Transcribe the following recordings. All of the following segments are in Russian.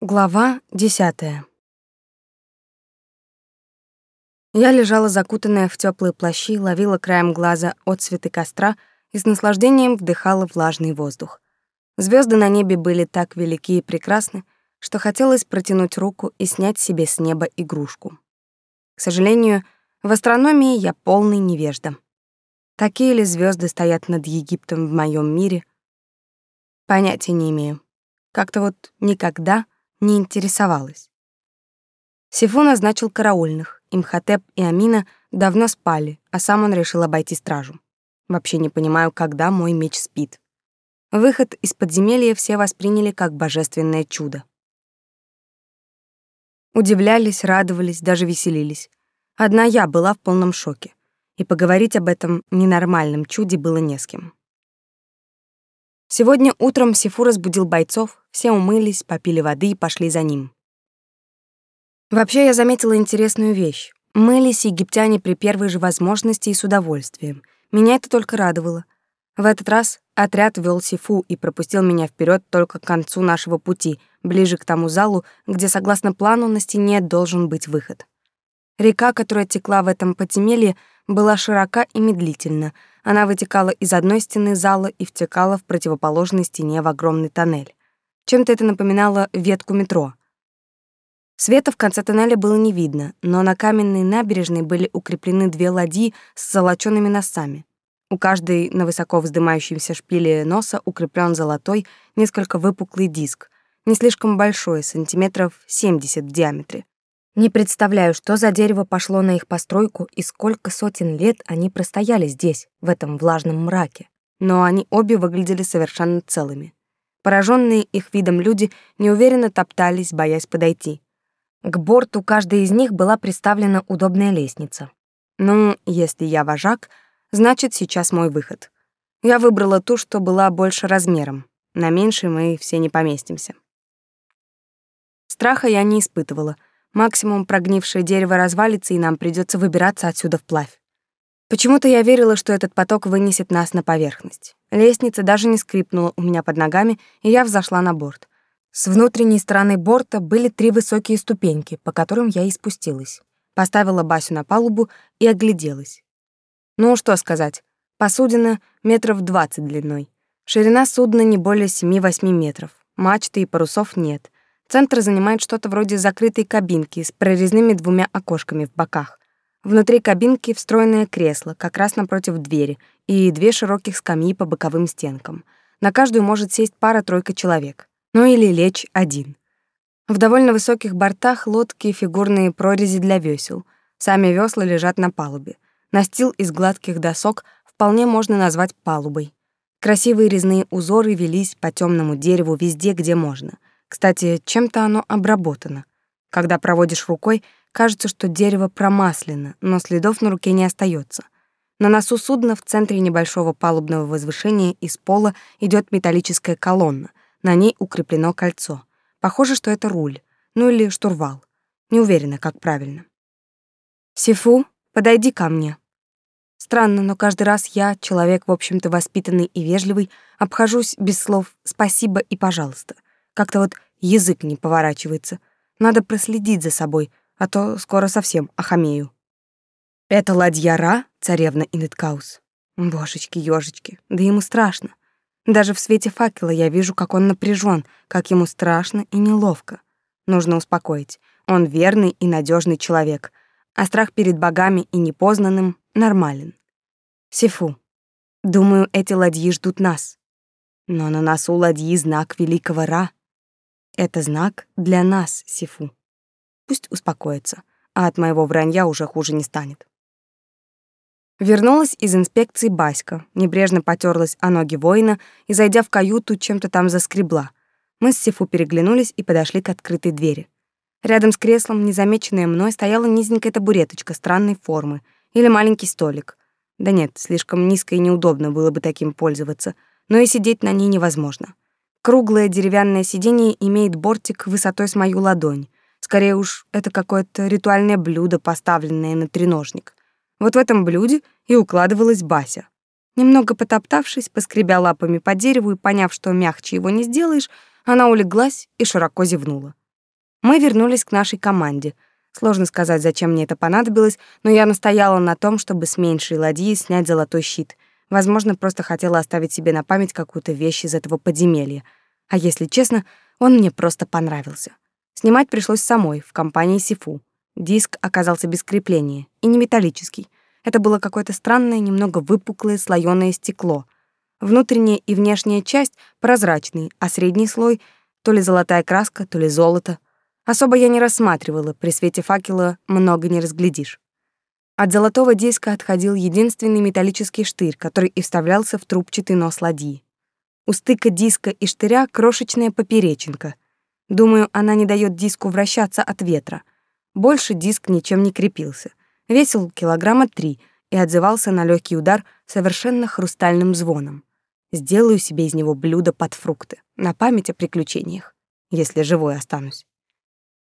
Глава десятая. Я лежала закутанная в теплые плащи, ловила краем глаза отсветы костра и с наслаждением вдыхала влажный воздух. Звезды на небе были так велики и прекрасны, что хотелось протянуть руку и снять себе с неба игрушку. К сожалению, в астрономии я полный невежда. Такие ли звезды стоят над Египтом в моем мире? Понятия не имею. Как-то вот никогда не интересовалась. Сифу назначил караульных. Имхотеп и Амина давно спали, а сам он решил обойти стражу. Вообще не понимаю, когда мой меч спит. Выход из подземелья все восприняли как божественное чудо. Удивлялись, радовались, даже веселились. Одна я была в полном шоке, и поговорить об этом ненормальном чуде было не с кем. Сегодня утром Сифу разбудил бойцов, все умылись, попили воды и пошли за ним. Вообще я заметила интересную вещь. Мылись египтяне при первой же возможности и с удовольствием. Меня это только радовало. В этот раз отряд вел Сифу и пропустил меня вперед только к концу нашего пути, ближе к тому залу, где, согласно плану, на стене должен быть выход. Река, которая текла в этом подземелье, была широка и медлительна. Она вытекала из одной стены зала и втекала в противоположной стене в огромный тоннель. Чем-то это напоминало ветку метро. Света в конце тоннеля было не видно, но на каменной набережной были укреплены две ладьи с золочёными носами. У каждой на высоко вздымающемся шпиле носа укреплен золотой, несколько выпуклый диск, не слишком большой, сантиметров 70 в диаметре. Не представляю, что за дерево пошло на их постройку и сколько сотен лет они простояли здесь, в этом влажном мраке. Но они обе выглядели совершенно целыми. Пораженные их видом люди неуверенно топтались, боясь подойти. К борту каждой из них была приставлена удобная лестница. Ну, если я вожак, значит, сейчас мой выход. Я выбрала ту, что была больше размером. На меньшей мы все не поместимся. Страха я не испытывала — Максимум прогнившее дерево развалится, и нам придется выбираться отсюда вплавь. Почему-то я верила, что этот поток вынесет нас на поверхность. Лестница даже не скрипнула у меня под ногами, и я взошла на борт. С внутренней стороны борта были три высокие ступеньки, по которым я и спустилась. Поставила Басю на палубу и огляделась. Ну, что сказать. Посудина метров двадцать длиной. Ширина судна не более 7-8 метров. Мачты и парусов нет. Центр занимает что-то вроде закрытой кабинки с прорезными двумя окошками в боках. Внутри кабинки встроенное кресло, как раз напротив двери, и две широких скамьи по боковым стенкам. На каждую может сесть пара-тройка человек. Ну или лечь один. В довольно высоких бортах лодки и фигурные прорези для весел. Сами весла лежат на палубе. Настил из гладких досок вполне можно назвать палубой. Красивые резные узоры велись по темному дереву везде, где можно — кстати, чем-то оно обработано. Когда проводишь рукой, кажется, что дерево промаслено, но следов на руке не остается. На носу судна в центре небольшого палубного возвышения из пола идет металлическая колонна. На ней укреплено кольцо. Похоже, что это руль, ну или штурвал. Не уверена, как правильно. Сифу, подойди ко мне. Странно, но каждый раз я, человек, в общем-то, воспитанный и вежливый, обхожусь без слов «спасибо» и «пожалуйста». Как-то вот язык не поворачивается. Надо проследить за собой, а то скоро совсем охамею. Это ладьяра, царевна Инеткаус. Божечки-ёжечки, да ему страшно. Даже в свете факела я вижу, как он напряжен, как ему страшно и неловко. Нужно успокоить. Он верный и надежный человек, а страх перед богами и непознанным нормален. Сифу, думаю, эти ладьи ждут нас. Но на носу ладьи знак великого Ра — это знак для нас, Сифу. Пусть успокоится, а от моего вранья уже хуже не станет. Вернулась из инспекции Баська, небрежно потерлась о ноги воина и, зайдя в каюту, чем-то там заскребла. Мы с Сифу переглянулись и подошли к открытой двери. Рядом с креслом, незамеченная мной, стояла низенькая табуреточка странной формы или маленький столик. Да нет, слишком низко и неудобно было бы таким пользоваться, но и сидеть на ней невозможно. Круглое деревянное сиденье имеет бортик высотой с мою ладонь. Скорее уж, это какое-то ритуальное блюдо, поставленное на треножник. Вот в этом блюде и укладывалась Бася. Немного потоптавшись, поскребя лапами по дереву и поняв, что мягче его не сделаешь, она улеглась и широко зевнула. Мы вернулись к нашей команде. Сложно сказать, зачем мне это понадобилось, но я настояла на том, чтобы с меньшей ладьи снять золотой щит. Возможно, просто хотела оставить себе на память какую-то вещь из этого подземелья. А если честно, он мне просто понравился. Снимать пришлось самой, в компании Сифу. Диск оказался без крепления и не металлический. Это было какое-то странное, немного выпуклое слоёное стекло. Внутренняя и внешняя часть прозрачные, а средний слой то ли золотая краска, то ли золото. Особо я не рассматривала, при свете факела много не разглядишь. От золотого диска отходил единственный металлический штырь, который и вставлялся в трубчатый нос ладьи. У стыка диска и штыря крошечная поперечинка. Думаю, она не дает диску вращаться от ветра. Больше диск ничем не крепился. Весил килограмма три и отзывался на легкий удар совершенно хрустальным звоном. Сделаю себе из него блюдо под фрукты, на память о приключениях, если живой останусь.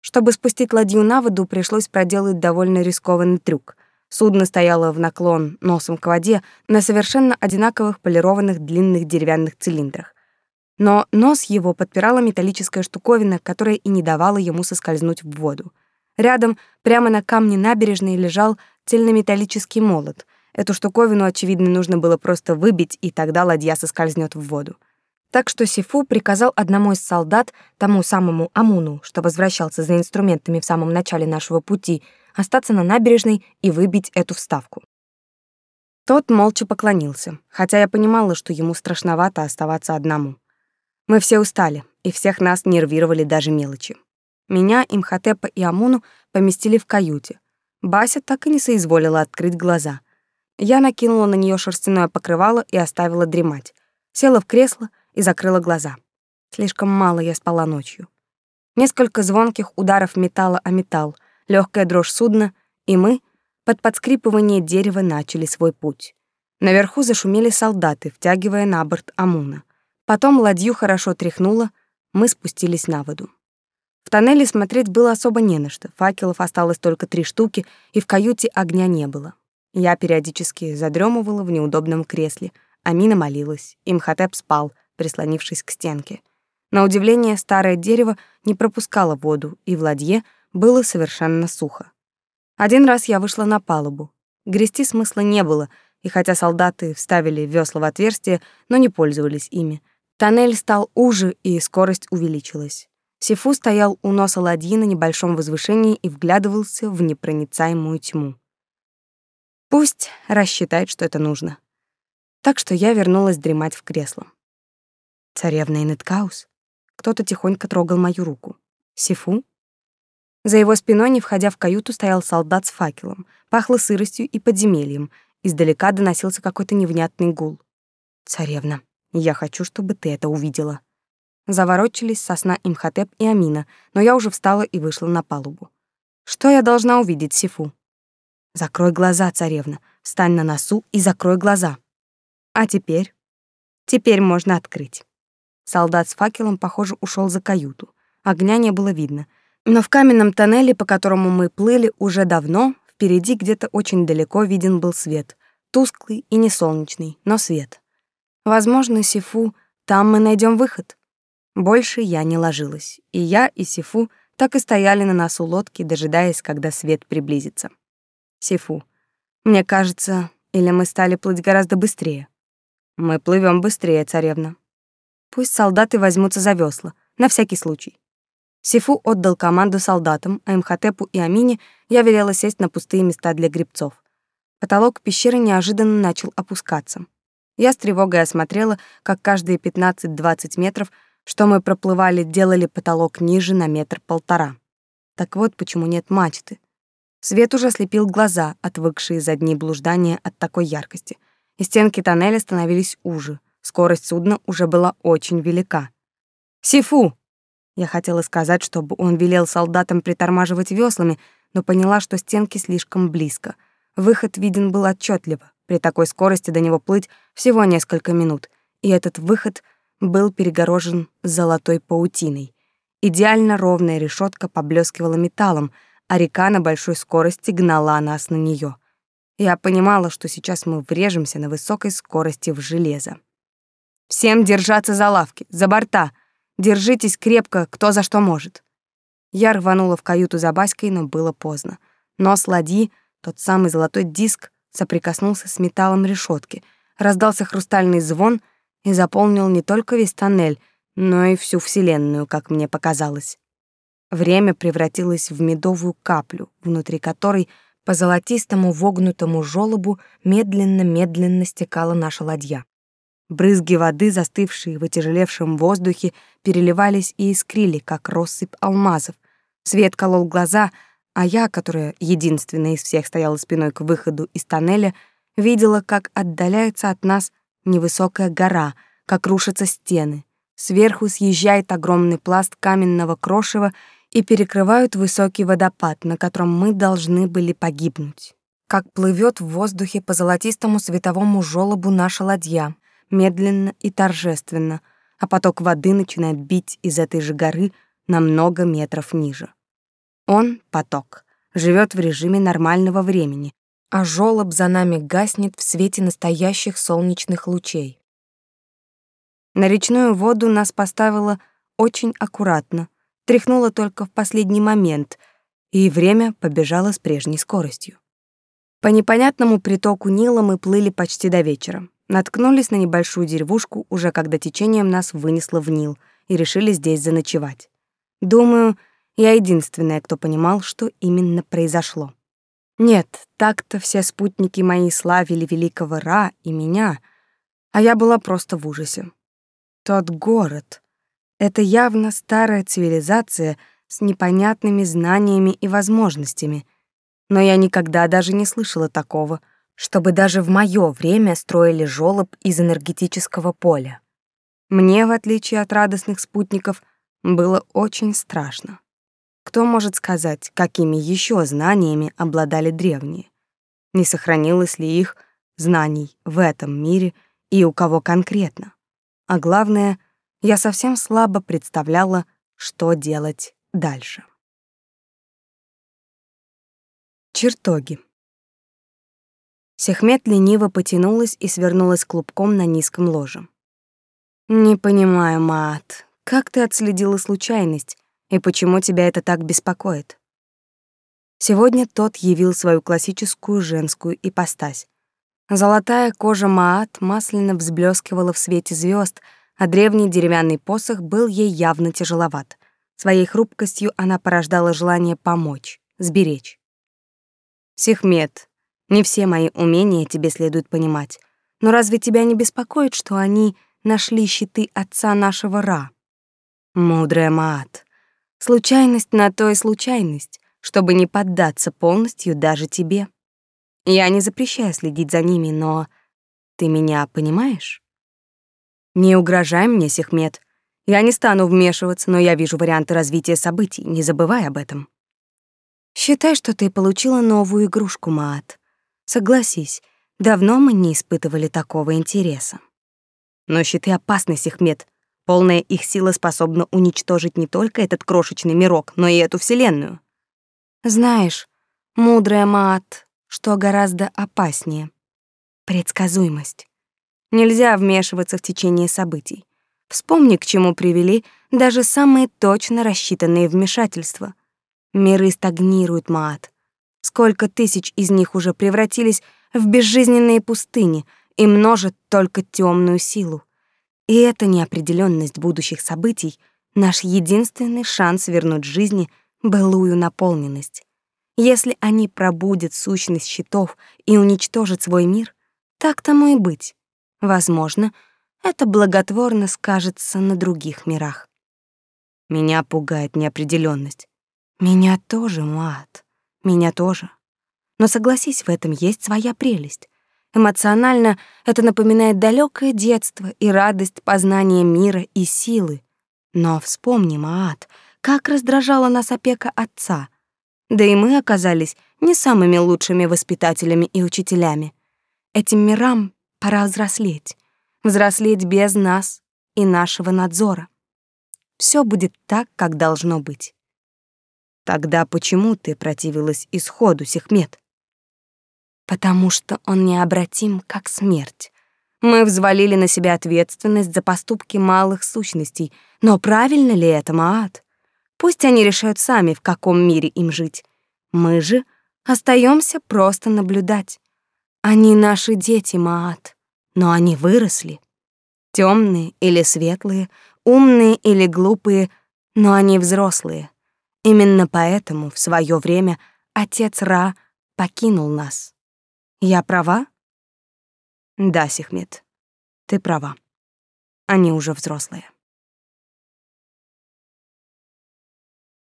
Чтобы спустить ладью на воду, пришлось проделать довольно рискованный трюк. Судно стояло в наклон носом к воде на совершенно одинаковых полированных длинных деревянных цилиндрах. Но нос его подпирала металлическая штуковина, которая и не давала ему соскользнуть в воду. Рядом, прямо на камне набережной, лежал цельнометаллический молот. Эту штуковину, очевидно, нужно было просто выбить, и тогда ладья соскользнет в воду. Так что Сифу приказал одному из солдат, тому самому Амуну, что возвращался за инструментами в самом начале нашего пути, остаться на набережной и выбить эту вставку. Тот молча поклонился, хотя я понимала, что ему страшновато оставаться одному. Мы все устали, и всех нас нервировали даже мелочи. Меня, Имхотепа и Амуну поместили в каюте. Бася так и не соизволила открыть глаза. Я накинула на нее шерстяное покрывало и оставила дремать. Села в кресло и закрыла глаза. Слишком мало я спала ночью. Несколько звонких ударов металла о металл, легкая дрожь судна, и мы под подскрипывание дерева начали свой путь. Наверху зашумели солдаты, втягивая на борт Амуна. Потом ладью хорошо тряхнуло, мы спустились на воду. В тоннеле смотреть было особо не на что. Факелов осталось только три штуки, и в каюте огня не было. Я периодически задремывала в неудобном кресле. Амина молилась. Имхотеп спал — прислонившись к стенке. На удивление, старое дерево не пропускало воду, и в ладье было совершенно сухо. Один раз я вышла на палубу. Грести смысла не было, и хотя солдаты вставили весла в отверстие, но не пользовались ими. Тоннель стал уже, и скорость увеличилась. Сифу стоял у носа ладьи на небольшом возвышении и вглядывался в непроницаемую тьму. Пусть рассчитает, что это нужно. Так что я вернулась дремать в кресло. Царевна Инеткаус. Кто-то тихонько трогал мою руку. Сифу? За его спиной, не входя в каюту, стоял солдат с факелом. Пахло сыростью и подземельем. Издалека доносился какой-то невнятный гул. «Царевна, я хочу, чтобы ты это увидела». Заворочились сосна Имхотеп и Амина, но я уже встала и вышла на палубу. Что я должна увидеть, Сифу? Закрой глаза, царевна, встань на носу и закрой глаза. А теперь? Теперь можно открыть. Солдат с факелом, похоже, ушел за каюту. Огня не было видно. Но в каменном тоннеле, по которому мы плыли уже давно, впереди где-то очень далеко виден был свет. Тусклый и не солнечный, но свет. Возможно, Сифу, там мы найдем выход. Больше я не ложилась. И я, и Сифу так и стояли на носу лодки, дожидаясь, когда свет приблизится. Сифу. Мне кажется, или мы стали плыть гораздо быстрее. Мы плывем быстрее, царевна. Пусть солдаты возьмутся за весла, на всякий случай. Сифу отдал команду солдатам, а Имхотепу и Амине я велела сесть на пустые места для гребцов. Потолок пещеры неожиданно начал опускаться. Я с тревогой осмотрела, как каждые 15-20 метров, что мы проплывали, делали потолок ниже на метр-полтора. Так вот почему нет мачты. Свет уже ослепил глаза, отвыкшие за дни блуждания от такой яркости, и стенки тоннеля становились уже. Скорость судна уже была очень велика. «Сифу!» Я хотела сказать, чтобы он велел солдатам притормаживать веслами, но поняла, что стенки слишком близко. Выход виден был отчетливо. При такой скорости до него плыть всего несколько минут, и этот выход был перегорожен золотой паутиной. Идеально ровная решетка поблескивала металлом, а река на большой скорости гнала нас на нее. Я понимала, что сейчас мы врежемся на высокой скорости в железо. Всем держаться за лавки, за борта. Держитесь крепко, кто за что может. Я рванула в каюту за Баськой, но было поздно. Нос ладьи, тот самый золотой диск, соприкоснулся с металлом решетки, раздался хрустальный звон и заполнил не только весь тоннель, но и всю Вселенную, как мне показалось. Время превратилось в медовую каплю, внутри которой по золотистому вогнутому желобу медленно-медленно стекала наша ладья. Брызги воды, застывшие в отяжелевшем воздухе, переливались и искрили, как россыпь алмазов. Свет колол глаза, а я, которая единственная из всех стояла спиной к выходу из тоннеля, видела, как отдаляется от нас невысокая гора, как рушатся стены. Сверху съезжает огромный пласт каменного крошева и перекрывают высокий водопад, на котором мы должны были погибнуть. Как плывет в воздухе по золотистому световому желобу наша ладья, медленно и торжественно, а поток воды начинает бить из этой же горы на много метров ниже. Он, поток, живет в режиме нормального времени, а жёлоб за нами гаснет в свете настоящих солнечных лучей. На речную воду нас поставило очень аккуратно, тряхнуло только в последний момент, и время побежало с прежней скоростью. По непонятному притоку Нила мы плыли почти до вечера. Наткнулись на небольшую деревушку, уже когда течением нас вынесло в Нил, и решили здесь заночевать. Думаю, я единственная, кто понимал, что именно произошло. Нет, так-то все спутники мои славили великого Ра и меня, а я была просто в ужасе. Тот город — это явно старая цивилизация с непонятными знаниями и возможностями, но я никогда даже не слышала такого, чтобы даже в моё время строили жёлоб из энергетического поля. Мне, в отличие от радостных спутников, было очень страшно. Кто может сказать, какими еще знаниями обладали древние? Не сохранилось ли их знаний в этом мире и у кого конкретно? А главное, я совсем слабо представляла, что делать дальше. Чертоги. Сехмет лениво потянулась и свернулась клубком на низком ложе. «Не понимаю, Маат, как ты отследила случайность, и почему тебя это так беспокоит? Сегодня тот явил свою классическую женскую ипостась. Золотая кожа Маат масляно взблескивала в свете звезд, а древний деревянный посох был ей явно тяжеловат. Своей хрупкостью она порождала желание помочь, сберечь. «Сехмет, не все мои умения тебе следует понимать, но разве тебя не беспокоит, что они нашли щиты отца нашего Ра?» Мудрая Маат, Случайность на то и случайность, чтобы не поддаться полностью даже тебе. Я не запрещаю следить за ними, но ты меня понимаешь? Не угрожай мне, Сехмет. Я не стану вмешиваться, но я вижу варианты развития событий, не забывай об этом. Считай, что ты получила новую игрушку, Маат. Согласись, давно мы не испытывали такого интереса. Но щиты опасны, Сехмет. Полная их сила способна уничтожить не только этот крошечный мирок, но и эту вселенную. Знаешь, мудрая Маат, что гораздо опаснее — предсказуемость. Нельзя вмешиваться в течение событий. Вспомни, к чему привели даже самые точно рассчитанные вмешательства. Миры стагнируют, Маат. Сколько тысяч из них уже превратились в безжизненные пустыни и множат только темную силу. И эта неопределенность будущих событий — наш единственный шанс вернуть жизни былую наполненность. Если они пробудят сущность щитов и уничтожат свой мир, так тому и быть. Возможно, это благотворно скажется на других мирах. Меня пугает неопределенность. Меня тоже, Мат. Меня тоже. Но согласись, в этом есть своя прелесть. Эмоционально это напоминает далекое детство и радость познания мира и силы. Но вспомни, Маат, как раздражала нас опека отца. Да и мы оказались не самыми лучшими воспитателями и учителями. Этим мирам пора взрослеть. Взрослеть без нас и нашего надзора. Все будет так, как должно быть. Тогда почему ты противилась исходу, Сехмет? потому что он необратим, как смерть. Мы взвалили на себя ответственность за поступки малых сущностей, но правильно ли это, Маат? Пусть они решают сами, в каком мире им жить. Мы же остаемся просто наблюдать. Они наши дети, Маат, но они выросли. Темные или светлые, умные или глупые, но они взрослые. Именно поэтому в свое время отец Ра покинул нас. Я права? Да, Сихмет, ты права. Они уже взрослые.